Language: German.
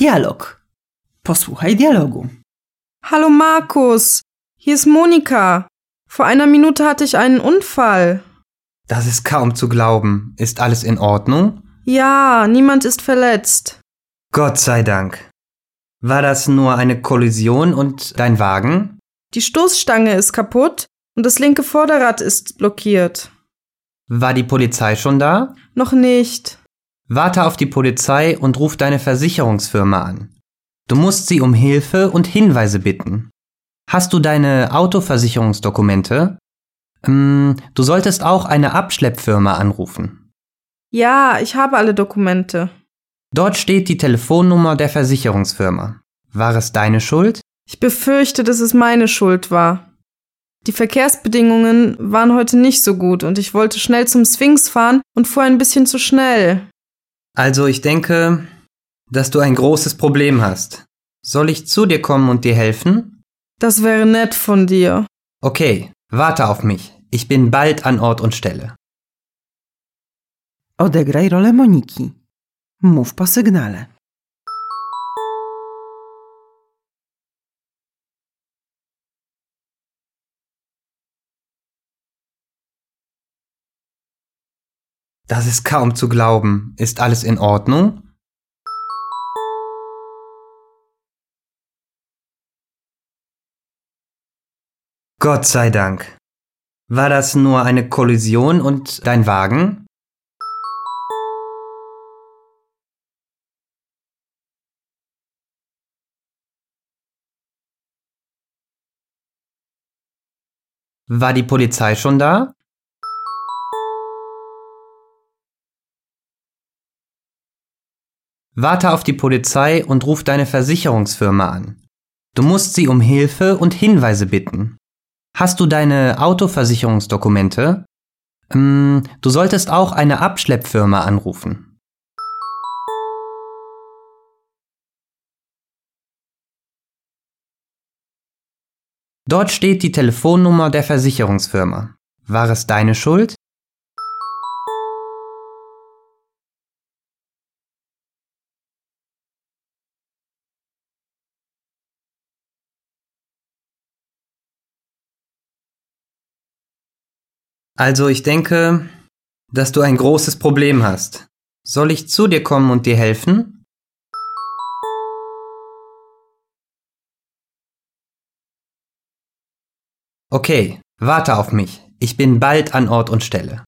Dialog. Posłuchaj dialogu. Hallo Markus, hier ist Monika. Vor einer Minute hatte ich einen Unfall. Das ist kaum zu glauben. Ist alles in Ordnung? Ja, niemand ist verletzt. Gott sei Dank. War das nur eine Kollision und dein Wagen? Die Stoßstange ist kaputt und das linke Vorderrad ist blockiert. War die Polizei schon da? Noch nicht. Warte auf die Polizei und ruf deine Versicherungsfirma an. Du musst sie um Hilfe und Hinweise bitten. Hast du deine Autoversicherungsdokumente? Ähm, du solltest auch eine Abschleppfirma anrufen. Ja, ich habe alle Dokumente. Dort steht die Telefonnummer der Versicherungsfirma. War es deine Schuld? Ich befürchte, dass es meine Schuld war. Die Verkehrsbedingungen waren heute nicht so gut und ich wollte schnell zum Sphinx fahren und fuhr ein bisschen zu schnell. Also ich denke, dass du ein großes Problem hast. Soll ich zu dir kommen und dir helfen? Das wäre nett von dir. Okay, warte auf mich. Ich bin bald an Ort und Stelle. Odegraj rolę Moniki. Mów po sygnale. Das ist kaum zu glauben. Ist alles in Ordnung? Gott sei Dank. War das nur eine Kollision und dein Wagen? War die Polizei schon da? Warte auf die Polizei und ruf deine Versicherungsfirma an. Du musst sie um Hilfe und Hinweise bitten. Hast du deine Autoversicherungsdokumente? Ähm, du solltest auch eine Abschleppfirma anrufen. Dort steht die Telefonnummer der Versicherungsfirma. War es deine Schuld? Also ich denke, dass du ein großes Problem hast. Soll ich zu dir kommen und dir helfen? Okay, warte auf mich. Ich bin bald an Ort und Stelle.